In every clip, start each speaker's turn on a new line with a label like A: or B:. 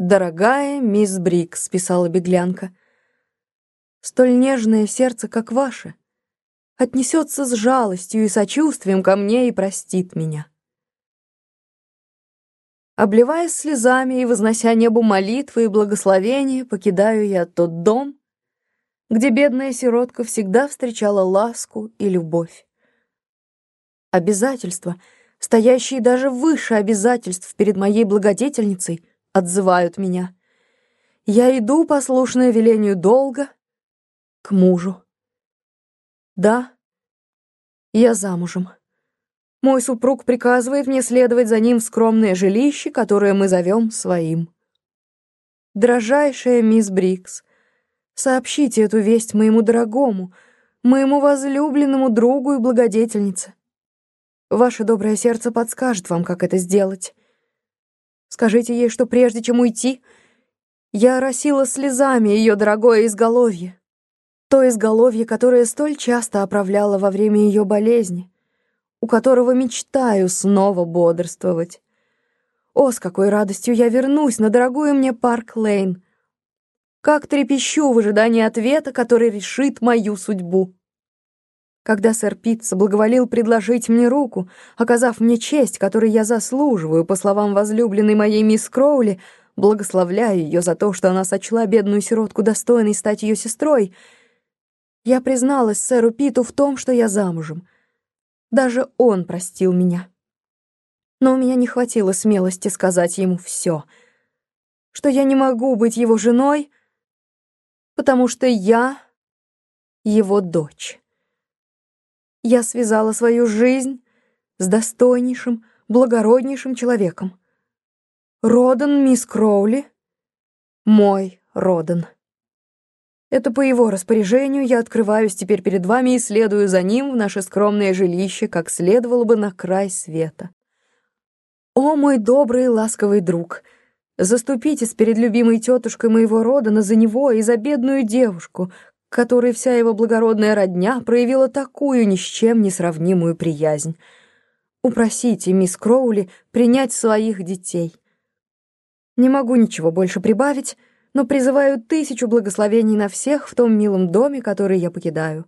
A: «Дорогая мисс Брикс», — писала беглянка, — «столь нежное сердце, как ваше, отнесется с жалостью и сочувствием ко мне и простит меня». Обливаясь слезами и вознося небу молитвы и благословения, покидаю я тот дом, где бедная сиротка всегда встречала ласку и любовь. Обязательства, стоящие даже выше обязательств перед моей благодетельницей, отзывают меня. Я иду, послушная велению долга, к мужу. Да, я замужем. Мой супруг приказывает мне следовать за ним в скромное жилище, которое мы зовем своим. Дорожайшая мисс Брикс, сообщите эту весть моему дорогому, моему возлюбленному другу и благодетельнице. Ваше доброе сердце подскажет вам, как это сделать. Скажите ей, что прежде чем уйти, я оросила слезами ее дорогое изголовье. То изголовье, которое столь часто оправляло во время ее болезни, у которого мечтаю снова бодрствовать. О, с какой радостью я вернусь на дорогую мне Парк-Лейн! Как трепещу в ожидании ответа, который решит мою судьбу. Когда сэр Пит соблаговолил предложить мне руку, оказав мне честь, которой я заслуживаю, по словам возлюбленной моей мисс Кроули, благословляя ее за то, что она сочла бедную сиротку достойной стать ее сестрой, я призналась сэру Питу в том, что я замужем. Даже он простил меня. Но у меня не хватило смелости сказать ему все, что я не могу быть его женой, потому что я его дочь. Я связала свою жизнь с достойнейшим, благороднейшим человеком. Родан мисс Кроули, мой Родан. Это по его распоряжению я открываюсь теперь перед вами и следую за ним в наше скромное жилище, как следовало бы на край света. О, мой добрый и ласковый друг, заступитесь перед любимой тетушкой моего Родана за него и за бедную девушку, которой вся его благородная родня проявила такую ни с чем не сравнимую приязнь. Упросите мисс Кроули принять своих детей. Не могу ничего больше прибавить, но призываю тысячу благословений на всех в том милом доме, который я покидаю.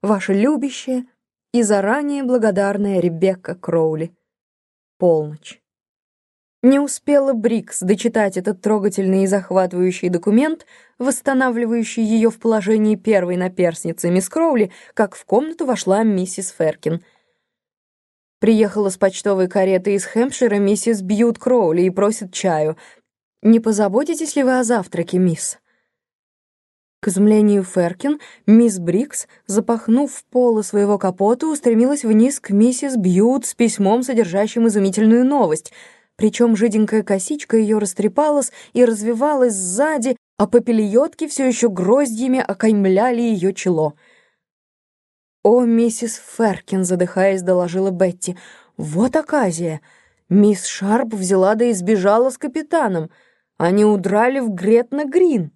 A: Ваша любящая и заранее благодарная Ребекка Кроули. Полночь. Не успела Брикс дочитать этот трогательный и захватывающий документ, восстанавливающий ее в положении первой наперсницы мисс Кроули, как в комнату вошла миссис Феркин. Приехала с почтовой кареты из Хэмпшира миссис Бьют Кроули и просит чаю. «Не позаботитесь ли вы о завтраке, мисс?» К изумлению Феркин, мисс Брикс, запахнув полы своего капота, устремилась вниз к миссис Бьют с письмом, содержащим изумительную новость — причем жиденькая косичка ее растрепалась и развивалась сзади, а попельотки все еще гроздьями окаймляли ее чело. «О, миссис Феркин!» — задыхаясь, доложила Бетти. «Вот оказия! Мисс Шарп взяла да и сбежала с капитаном. Они удрали в Гретна-Грин».